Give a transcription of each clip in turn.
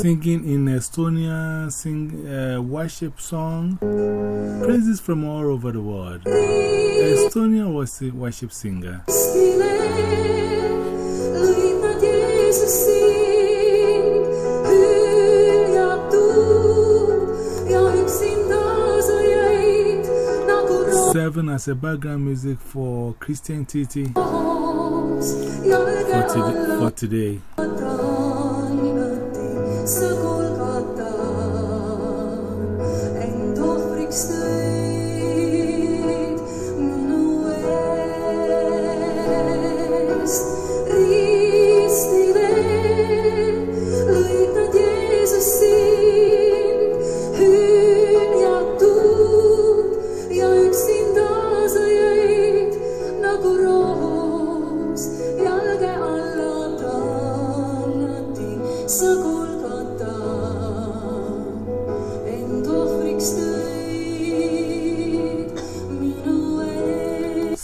Singing in Estonia, sing a worship song, praises from all over the world. Estonia was a worship singer. Serving as a background music for Christian TT for, for today.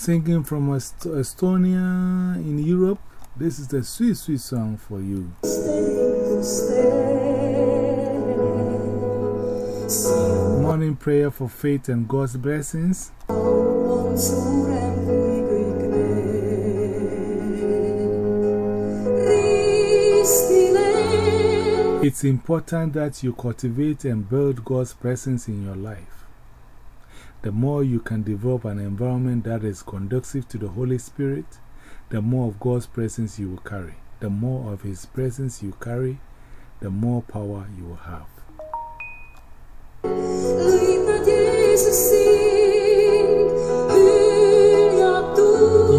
Singing from Est Estonia in Europe, this is the sweet, sweet song for you. Morning prayer for faith and God's blessings. It's important that you cultivate and build God's presence in your life. The more you can develop an environment that is conducive to the Holy Spirit, the more of God's presence you will carry. The more of His presence you carry, the more power you will have.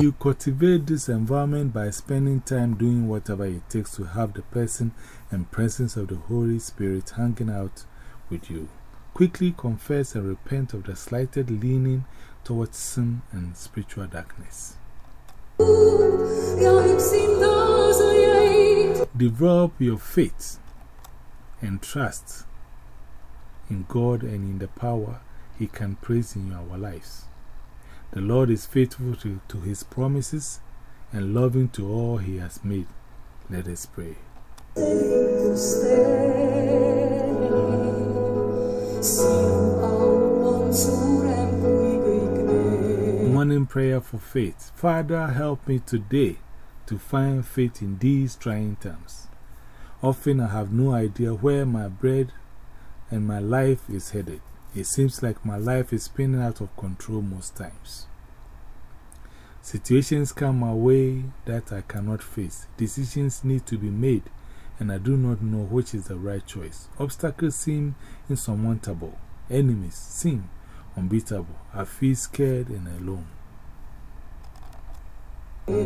You cultivate this environment by spending time doing whatever it takes to have the person and presence of the Holy Spirit hanging out with you. Quickly confess and repent of the slighted leaning towards sin and spiritual darkness. Develop your faith and trust in God and in the power He can praise in our lives. The Lord is faithful to, to His promises and loving to all He has made. Let us pray. Prayer for faith. Father, help me today to find faith in these trying times. Often I have no idea where my bread and my life is headed. It seems like my life is spinning out of control most times. Situations come my way that I cannot face. Decisions need to be made, and I do not know which is the right choice. Obstacles seem insurmountable, enemies seem unbeatable. I feel scared and alone. Reading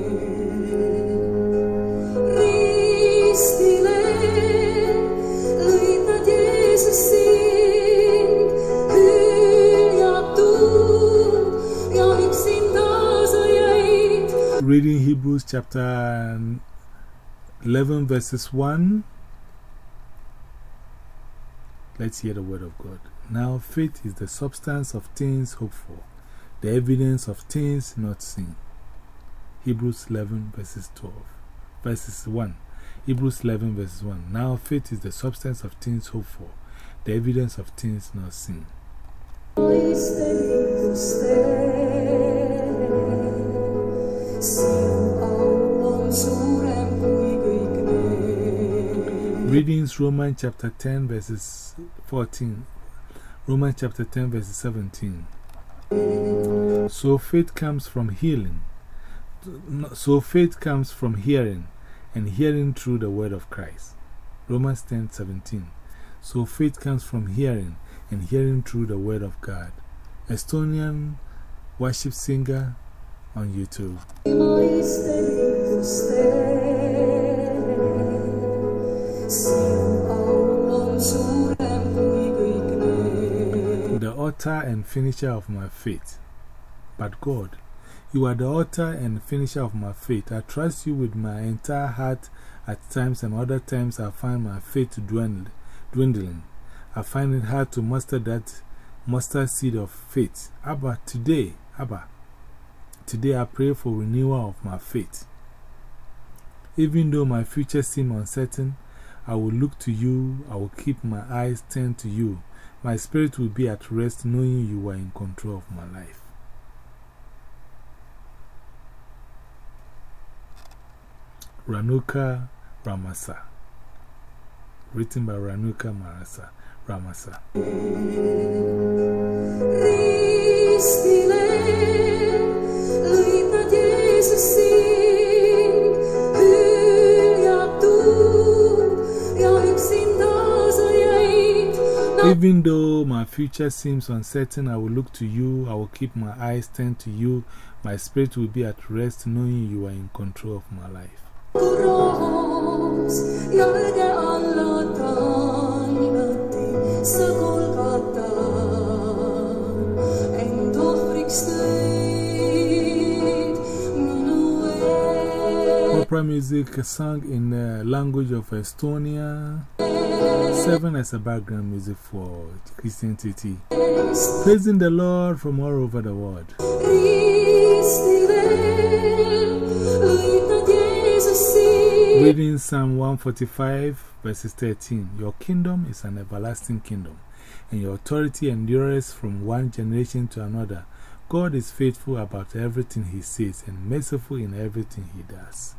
Hebrews chapter 11, verses 1. Let's hear the word of God. Now, faith is the substance of things hoped for, the evidence of things not seen. Hebrews 11, verses 12. Verses 1. Hebrews 11, verses 1. Now, faith is the substance of things hoped for, the evidence of things not seen. Readings Romans chapter 10, verses 14. Romans chapter 10, verses 17. So faith comes from healing. So faith comes from hearing, and hearing through the word of Christ. Romans 10, 17. So faith comes from hearing, and hearing through the word of God. Estonian worship singer on YouTube. The author and finisher of my faith. But God, you are the author and finisher of my faith. I trust you with my entire heart at times, and other times I find my faith dwindling. I find it hard to muster that mustard seed of faith. Abba, today, Abba, today I pray for renewal of my faith. Even though my future seems uncertain, I will look to you, I will keep my eyes turned to you. My spirit will be at rest knowing you are in control of my life. Ranuka Ramasa. Written by Ranuka Marasa Ramasa. Even though my future seems uncertain, I will look to you, I will keep my eyes turned to you, my spirit will be at rest knowing you are in control of my life. Opera music sung in the language of Estonia. Seven as a background music for Christian TT. Praising the Lord from all over the world. Reading Psalm 145, verses 13 Your kingdom is an everlasting kingdom, and your authority endures from one generation to another. God is faithful about everything He says and merciful in everything He does.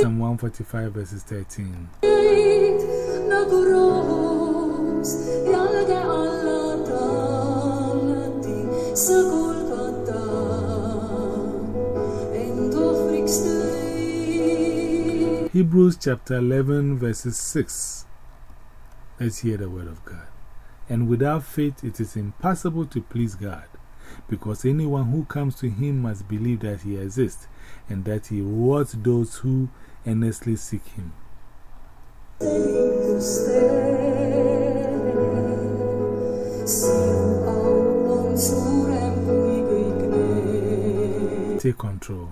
Psalm 145, verses 13. Hebrews chapter 11, verses 6. Let's hear the word of God. And without faith, it is impossible to please God, because anyone who comes to Him must believe that He exists and that He rewards those who earnestly seek Him. Take control.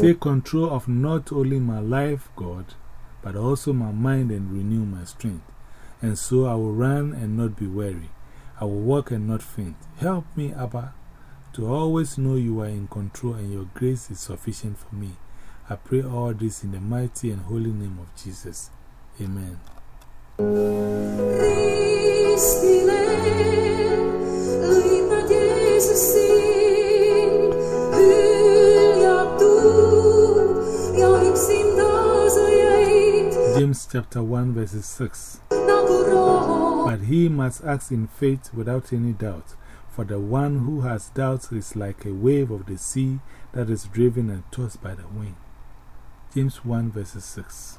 Take control of not only my life, God, but also my mind and renew my strength. And so I will run and not be weary. I will walk and not faint. Help me, Abba, to always know you are in control and your grace is sufficient for me. I pray all this in the mighty and holy name of Jesus. Amen. James chapter 1 verses 6 But he must act in faith without any doubt, for the one who has doubts is like a wave of the sea that is driven and tossed by the wind. James 1 verses 6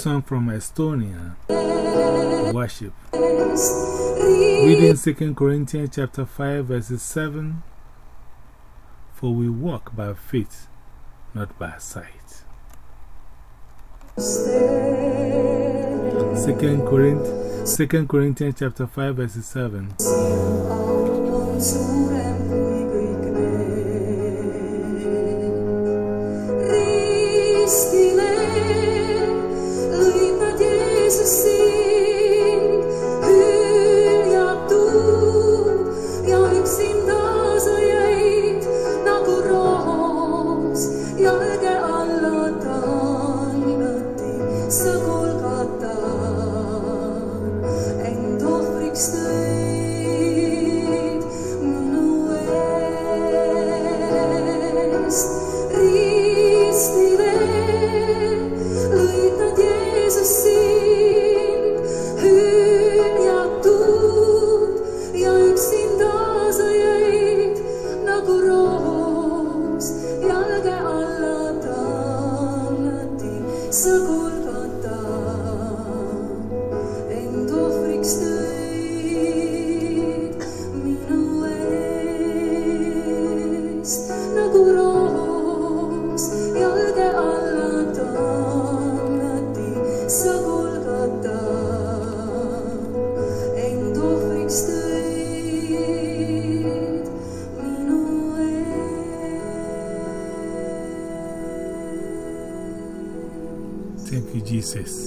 Song from Estonia Worship. Reading 2 Corinthians chapter 5 verses 7 For we walk by faith, not by sight. 2 Corinthians, 2 Corinthians chapter 5 verses 7 so Jesus.